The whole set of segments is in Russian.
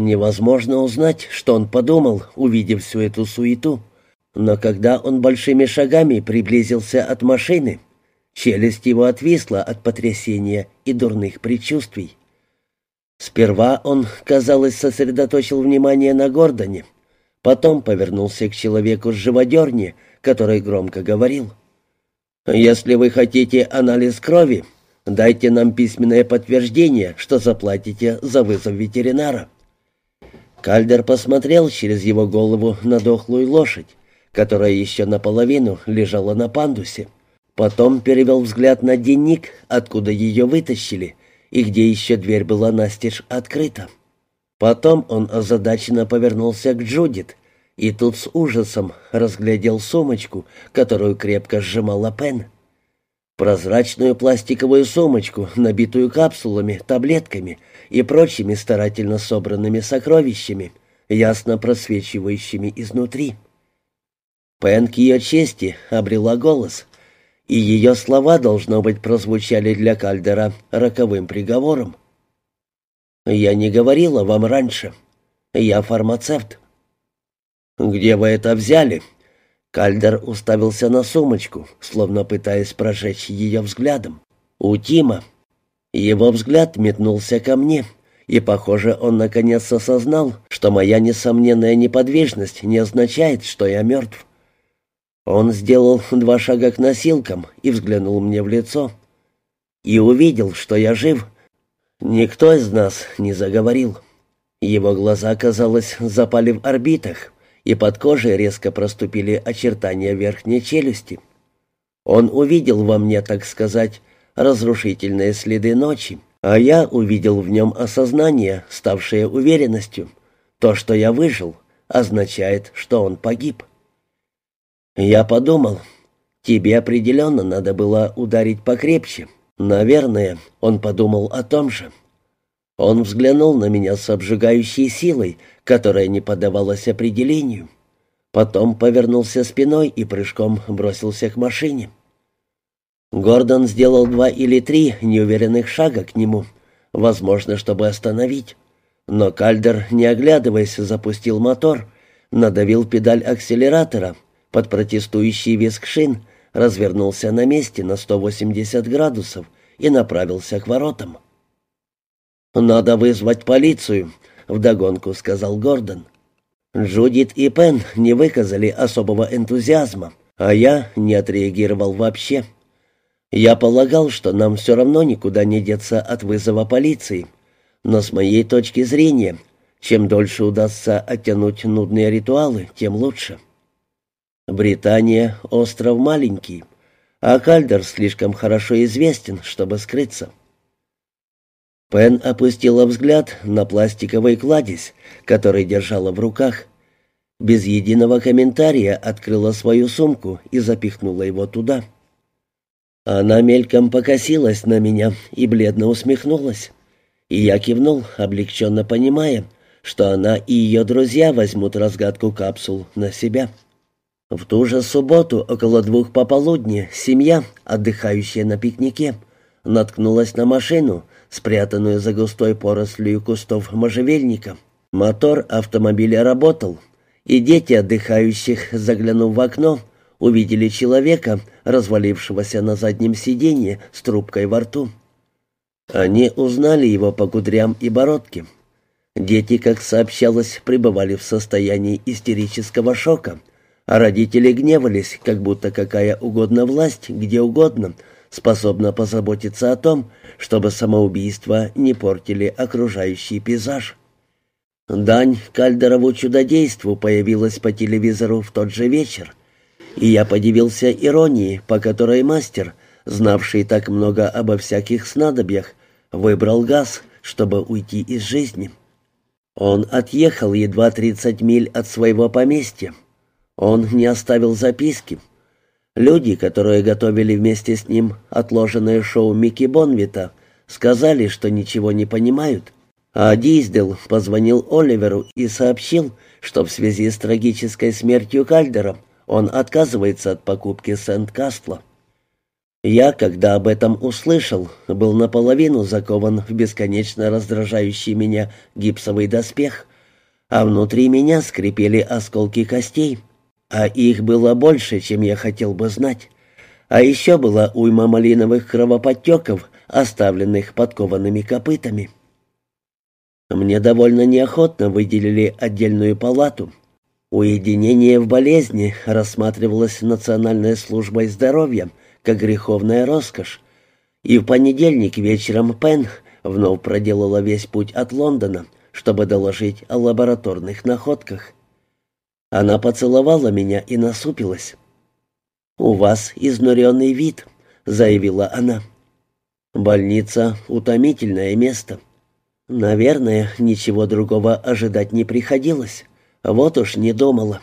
Невозможно узнать, что он подумал, увидев всю эту суету. Но когда он большими шагами приблизился от машины, челюсть его отвисла от потрясения и дурных предчувствий. Сперва он, казалось, сосредоточил внимание на Гордоне, потом повернулся к человеку с живодерни, который громко говорил. «Если вы хотите анализ крови, дайте нам письменное подтверждение, что заплатите за вызов ветеринара». Кальдер посмотрел через его голову на дохлую лошадь, которая еще наполовину лежала на пандусе. Потом перевел взгляд на денник, откуда ее вытащили, и где еще дверь была настежь открыта. Потом он озадаченно повернулся к Джудит, и тут с ужасом разглядел сумочку, которую крепко сжимала Пен. Прозрачную пластиковую сумочку, набитую капсулами, таблетками и прочими старательно собранными сокровищами, ясно просвечивающими изнутри. Пен к ее чести обрела голос, и ее слова, должно быть, прозвучали для Кальдера роковым приговором. «Я не говорила вам раньше. Я фармацевт». «Где вы это взяли?» Кальдер уставился на сумочку, словно пытаясь прожечь ее взглядом. «У Тима». Его взгляд метнулся ко мне, и, похоже, он наконец осознал, что моя несомненная неподвижность не означает, что я мертв. Он сделал два шага к носилкам и взглянул мне в лицо. И увидел, что я жив. Никто из нас не заговорил. Его глаза, казалось, запали в орбитах, и под кожей резко проступили очертания верхней челюсти. Он увидел во мне, так сказать, разрушительные следы ночи, а я увидел в нем осознание, ставшее уверенностью. То, что я выжил, означает, что он погиб. Я подумал, тебе определенно надо было ударить покрепче. Наверное, он подумал о том же. Он взглянул на меня с обжигающей силой, которая не поддавалась определению. Потом повернулся спиной и прыжком бросился к машине. Гордон сделал два или три неуверенных шага к нему, возможно, чтобы остановить. Но Кальдер, не оглядываясь, запустил мотор, надавил педаль акселератора — под протестующий визг шин развернулся на месте на 180 градусов и направился к воротам. «Надо вызвать полицию», — вдогонку сказал Гордон. Джудит и Пен не выказали особого энтузиазма, а я не отреагировал вообще. Я полагал, что нам все равно никуда не деться от вызова полиции, но с моей точки зрения, чем дольше удастся оттянуть нудные ритуалы, тем лучше. Британия — остров маленький, а Кальдер слишком хорошо известен, чтобы скрыться. Пен опустила взгляд на пластиковый кладезь, который держала в руках. Без единого комментария открыла свою сумку и запихнула его туда. Она мельком покосилась на меня и бледно усмехнулась. И я кивнул, облегченно понимая, что она и ее друзья возьмут разгадку капсул на себя. В ту же субботу около двух пополудни семья, отдыхающая на пикнике, наткнулась на машину, спрятанную за густой порослью кустов можжевельника. Мотор автомобиля работал, и дети отдыхающих, заглянув в окно, увидели человека, развалившегося на заднем сиденье с трубкой во рту. Они узнали его по кудрям и бородке. Дети, как сообщалось, пребывали в состоянии истерического шока — а родители гневались, как будто какая угодно власть, где угодно, способна позаботиться о том, чтобы самоубийства не портили окружающий пейзаж. Дань Кальдерову чудодейству появилась по телевизору в тот же вечер, и я подивился иронии, по которой мастер, знавший так много обо всяких снадобьях, выбрал газ, чтобы уйти из жизни. Он отъехал едва 30 миль от своего поместья, он не оставил записки. Люди, которые готовили вместе с ним отложенное шоу Микки Бонвита, сказали, что ничего не понимают. А Диздел позвонил Оливеру и сообщил, что в связи с трагической смертью Кальдера он отказывается от покупки Сент-Кастла. Я, когда об этом услышал, был наполовину закован в бесконечно раздражающий меня гипсовый доспех, а внутри меня скрипели осколки костей, а их было больше, чем я хотел бы знать. А еще была уйма малиновых кровоподтеков, оставленных подкованными копытами. Мне довольно неохотно выделили отдельную палату. Уединение в болезни рассматривалось Национальной службой здоровья — как греховная роскошь. И в понедельник вечером Пен вновь проделала весь путь от Лондона, чтобы доложить о лабораторных находках. Она поцеловала меня и насупилась. «У вас изнуренный вид», — заявила она. «Больница — утомительное место. Наверное, ничего другого ожидать не приходилось. Вот уж не думала».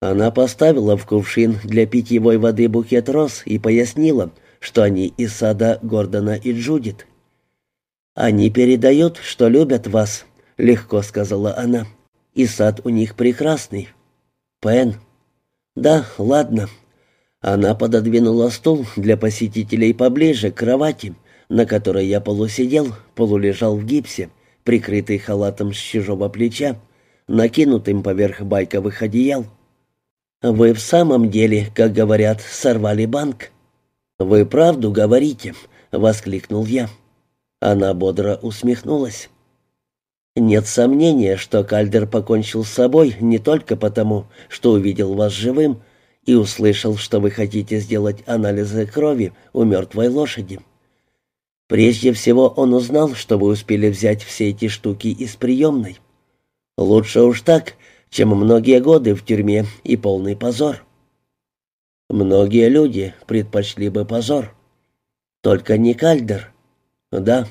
Она поставила в кувшин для питьевой воды букет роз и пояснила, что они из сада Гордона и Джудит. «Они передают, что любят вас», — легко сказала она. «И сад у них прекрасный». «Пен». «Да, ладно». Она пододвинула стул для посетителей поближе к кровати, на которой я полусидел, полулежал в гипсе, прикрытый халатом с чужого плеча, накинутым поверх байковых одеял. «Вы в самом деле, как говорят, сорвали банк?» «Вы правду говорите?» — воскликнул я. Она бодро усмехнулась. «Нет сомнения, что Кальдер покончил с собой не только потому, что увидел вас живым и услышал, что вы хотите сделать анализы крови у мертвой лошади. Прежде всего он узнал, что вы успели взять все эти штуки из приемной. Лучше уж так, чем многие годы в тюрьме и полный позор. Многие люди предпочли бы позор. Только не Кальдер. Да.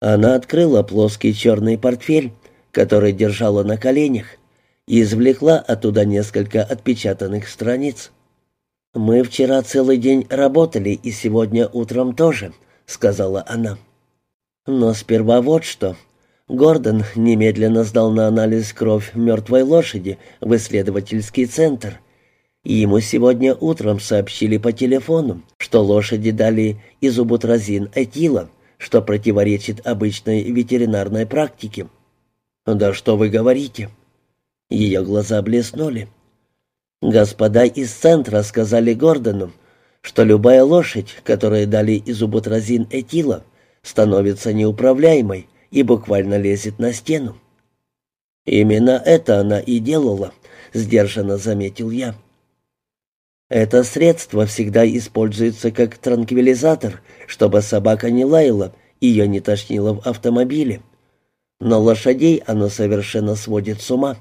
Она открыла плоский черный портфель, который держала на коленях, и извлекла оттуда несколько отпечатанных страниц. «Мы вчера целый день работали, и сегодня утром тоже», — сказала она. «Но сперва вот что. Гордон немедленно сдал на анализ кровь мертвой лошади в исследовательский центр. И ему сегодня утром сообщили по телефону, что лошади дали изобутразин этила, что противоречит обычной ветеринарной практике. «Да что вы говорите?» Ее глаза блеснули. Господа из центра сказали Гордону, что любая лошадь, которой дали изобутразин этила, становится неуправляемой, и буквально лезет на стену. «Именно это она и делала», — сдержанно заметил я. «Это средство всегда используется как транквилизатор, чтобы собака не лаяла, ее не тошнило в автомобиле. Но лошадей оно совершенно сводит с ума.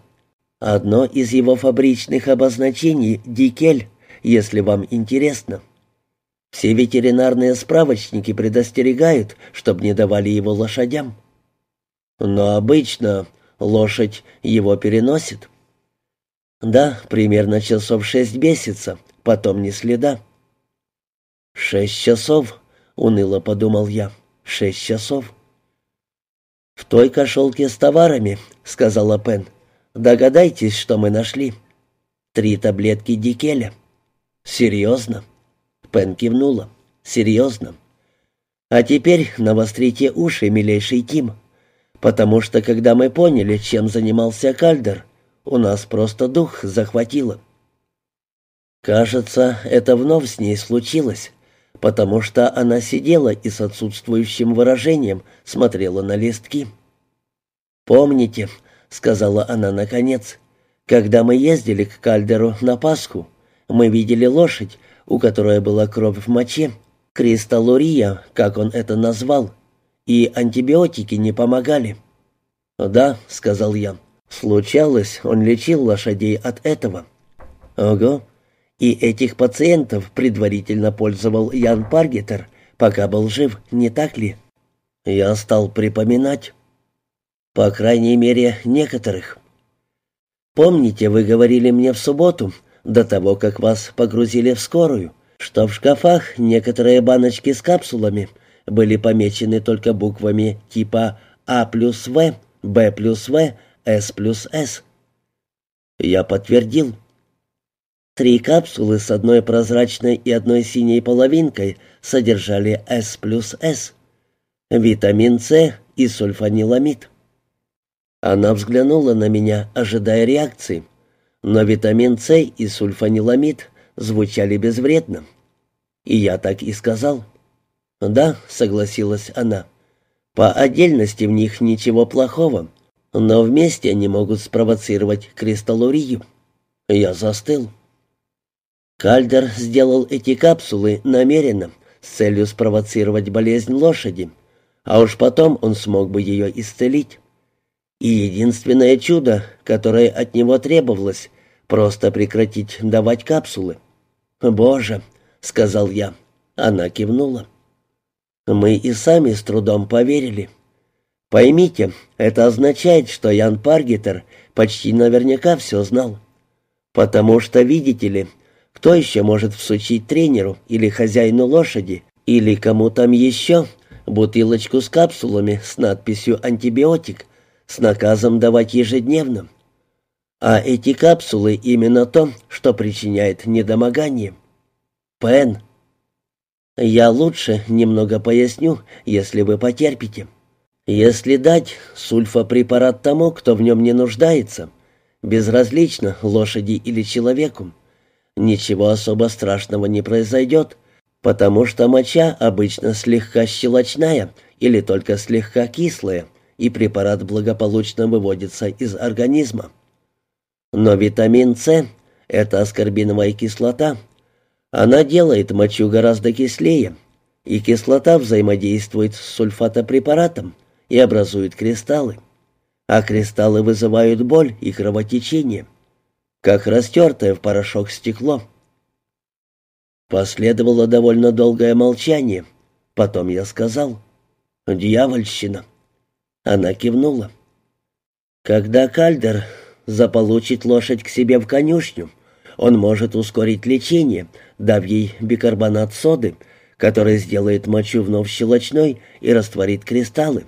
Одно из его фабричных обозначений — дикель, если вам интересно». Все ветеринарные справочники предостерегают, чтобы не давали его лошадям. Но обычно лошадь его переносит. Да, примерно часов шесть бесится, потом ни следа. «Шесть часов», — уныло подумал я, — «шесть часов». «В той кошелке с товарами», — сказала Пен, — «догадайтесь, что мы нашли. Три таблетки дикеля». «Серьезно?» Пен кивнула. «Серьезно. А теперь навострите уши, милейший Тим потому что когда мы поняли, чем занимался Кальдер, у нас просто дух захватило. Кажется, это вновь с ней случилось, потому что она сидела и с отсутствующим выражением смотрела на листки. «Помните», — сказала она наконец, — «когда мы ездили к Кальдеру на Пасху, мы видели лошадь, у которой была кровь в моче, кристаллурия, как он это назвал, и антибиотики не помогали. «Да», — сказал я, — «случалось, он лечил лошадей от этого». «Ого, и этих пациентов предварительно пользовал Ян Паргетер, пока был жив, не так ли?» Я стал припоминать. По крайней мере, некоторых. Помните, вы говорили мне в субботу, до того, как вас погрузили в скорую, что в шкафах некоторые баночки с капсулами были помечены только буквами типа А плюс В, Б плюс В, С плюс С. Я подтвердил. Три капсулы с одной прозрачной и одной синей половинкой содержали С плюс С, витамин С и сульфаниламид. Она взглянула на меня, ожидая реакции, но витамин С и сульфаниламид звучали безвредно. И я так и сказал. «Да», — согласилась она, — «по отдельности в них ничего плохого, но вместе они могут спровоцировать кристаллурию». Я застыл. Кальдер сделал эти капсулы намеренно, с целью спровоцировать болезнь лошади, а уж потом он смог бы ее исцелить. И единственное чудо, которое от него требовалось, просто прекратить давать капсулы. «Боже!» — сказал я. Она кивнула. Мы и сами с трудом поверили. Поймите, это означает, что Ян Паргетер почти наверняка все знал. Потому что, видите ли, кто еще может всучить тренеру или хозяину лошади, или кому там еще, бутылочку с капсулами с надписью «антибиотик», с наказом давать ежедневно? А эти капсулы именно то, что причиняет недомогание. Пен. Я лучше немного поясню, если вы потерпите. Если дать сульфопрепарат тому, кто в нем не нуждается, безразлично, лошади или человеку, ничего особо страшного не произойдет, потому что моча обычно слегка щелочная или только слегка кислая, и препарат благополучно выводится из организма. Но витамин С – это аскорбиновая кислота – она делает мочу гораздо кислее, и кислота взаимодействует с сульфатопрепаратом и образует кристаллы. А кристаллы вызывают боль и кровотечение, как растертое в порошок стекло. Последовало довольно долгое молчание. Потом я сказал «Дьявольщина». Она кивнула. «Когда Кальдер заполучит лошадь к себе в конюшню, он может ускорить лечение, дав ей бикарбонат соды, который сделает мочу вновь щелочной и растворит кристаллы.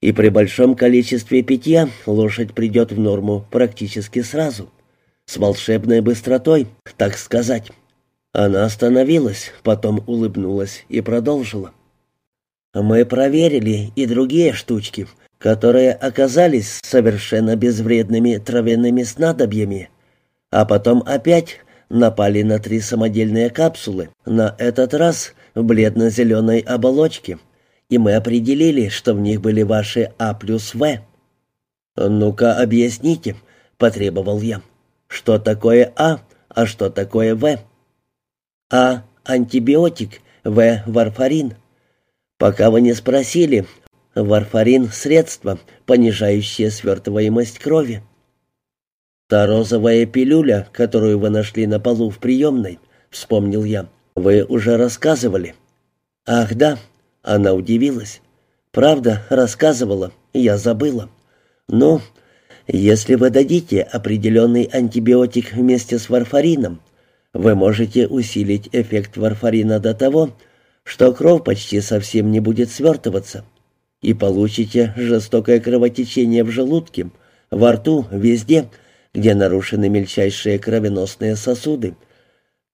И при большом количестве питья лошадь придет в норму практически сразу. С волшебной быстротой, так сказать. Она остановилась, потом улыбнулась и продолжила. «Мы проверили и другие штучки, которые оказались совершенно безвредными травяными снадобьями, а потом опять напали на три самодельные капсулы, на этот раз в бледно-зеленой оболочке, и мы определили, что в них были ваши А плюс В. «Ну-ка, объясните», — потребовал я, — «что такое А, а что такое В?» «А — антибиотик, В — варфарин. Пока вы не спросили, варфарин — средство, понижающее свертываемость крови. «Та розовая пилюля, которую вы нашли на полу в приемной», — вспомнил я. «Вы уже рассказывали». «Ах, да», — она удивилась. «Правда, рассказывала, я забыла. Ну, если вы дадите определенный антибиотик вместе с варфарином, вы можете усилить эффект варфарина до того, что кровь почти совсем не будет свертываться, и получите жестокое кровотечение в желудке, во рту, везде — где нарушены мельчайшие кровеносные сосуды,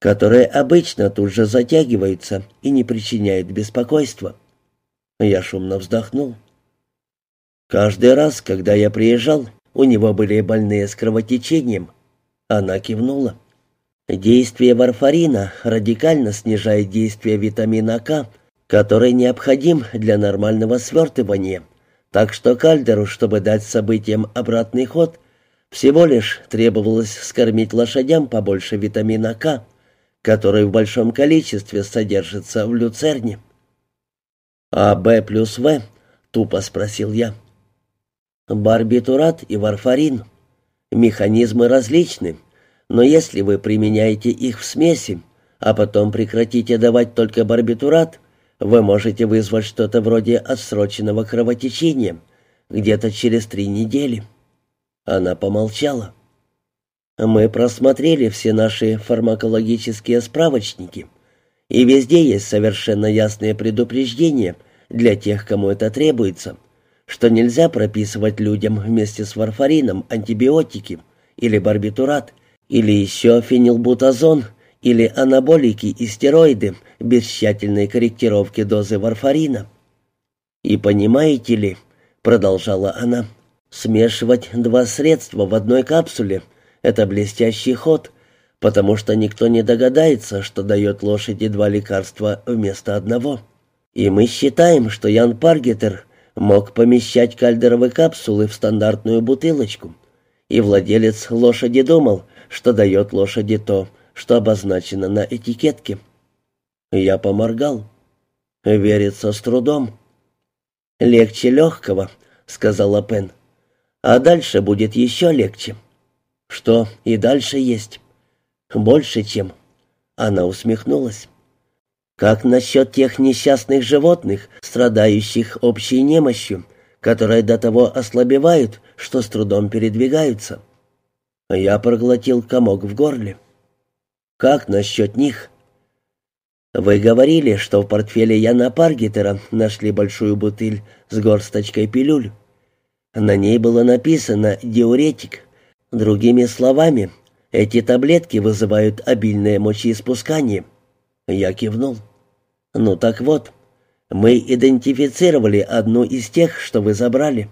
которые обычно тут же затягиваются и не причиняют беспокойства. Я шумно вздохнул. Каждый раз, когда я приезжал, у него были больные с кровотечением. Она кивнула. Действие варфарина радикально снижает действие витамина К, который необходим для нормального свертывания. Так что Кальдеру, чтобы дать событиям обратный ход, всего лишь требовалось скормить лошадям побольше витамина К, который в большом количестве содержится в люцерне. «А Б плюс В?» — тупо спросил я. «Барбитурат и варфарин. Механизмы различны, но если вы применяете их в смеси, а потом прекратите давать только барбитурат, вы можете вызвать что-то вроде отсроченного кровотечения где-то через три недели». Она помолчала. «Мы просмотрели все наши фармакологические справочники, и везде есть совершенно ясные предупреждения для тех, кому это требуется, что нельзя прописывать людям вместе с варфарином антибиотики или барбитурат, Или еще фенилбутазон, или анаболики и стероиды без тщательной корректировки дозы варфарина. И понимаете ли, продолжала она, смешивать два средства в одной капсуле — это блестящий ход, потому что никто не догадается, что дает лошади два лекарства вместо одного. И мы считаем, что Ян Паргетер мог помещать кальдеровые капсулы в стандартную бутылочку, и владелец лошади думал, что дает лошади то, что обозначено на этикетке. Я поморгал. Верится с трудом. «Легче легкого», — сказала Пен. «А дальше будет еще легче». «Что и дальше есть?» «Больше, чем...» Она усмехнулась. «Как насчет тех несчастных животных, страдающих общей немощью, которые до того ослабевают, что с трудом передвигаются?» Я проглотил комок в горле. «Как насчет них?» «Вы говорили, что в портфеле Яна Паргетера нашли большую бутыль с горсточкой пилюль. На ней было написано «диуретик». Другими словами, эти таблетки вызывают обильное мочеиспускание. Я кивнул. Ну так вот, мы идентифицировали одну из тех, что вы забрали.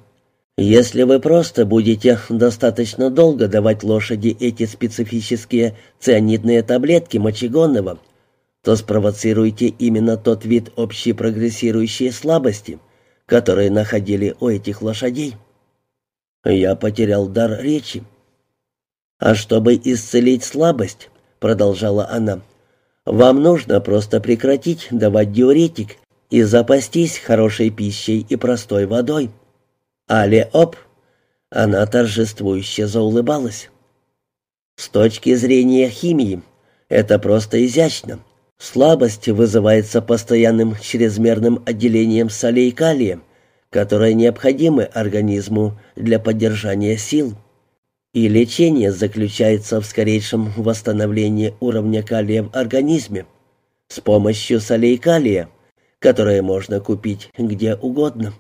Если вы просто будете достаточно долго давать лошади эти специфические цианидные таблетки мочегонного, то спровоцируете именно тот вид общей прогрессирующей слабости, который находили у этих лошадей. Я потерял дар речи. «А чтобы исцелить слабость», — продолжала она, — «вам нужно просто прекратить давать диуретик и запастись хорошей пищей и простой водой». «Але-оп!» Она торжествующе заулыбалась. «С точки зрения химии, это просто изящно. Слабость вызывается постоянным чрезмерным отделением солей калия, которые необходимы организму для поддержания сил. И лечение заключается в скорейшем восстановлении уровня калия в организме с помощью солей калия, которые можно купить где угодно.